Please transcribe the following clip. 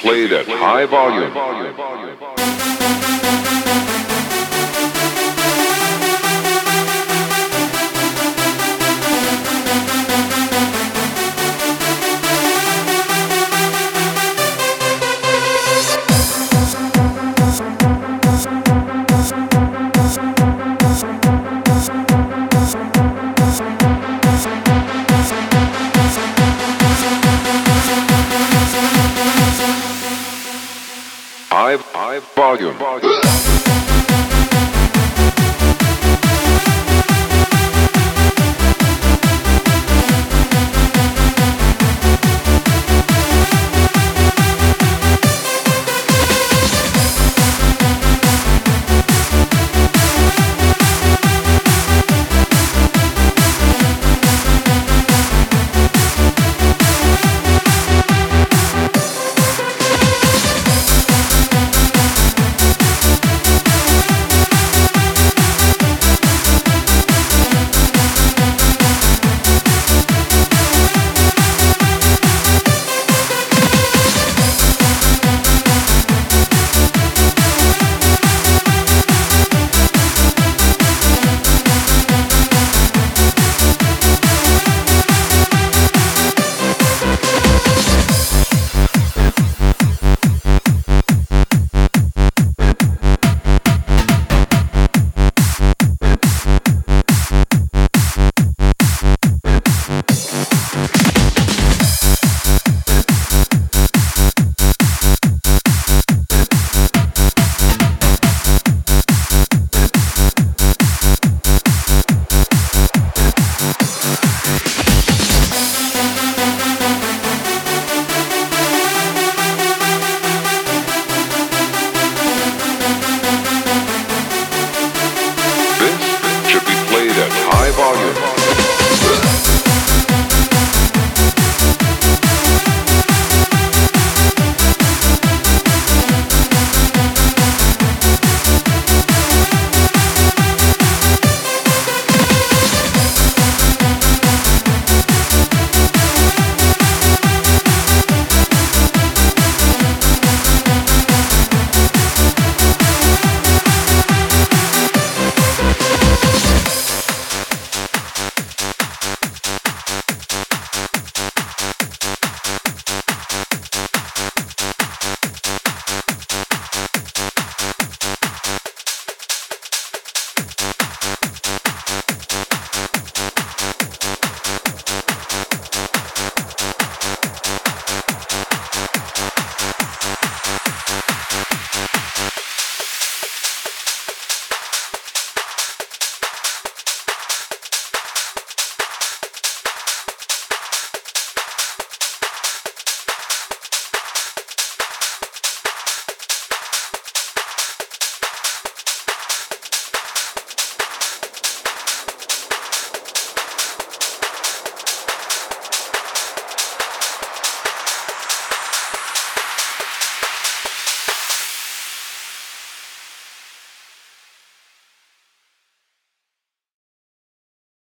played at high volume. high, high volume.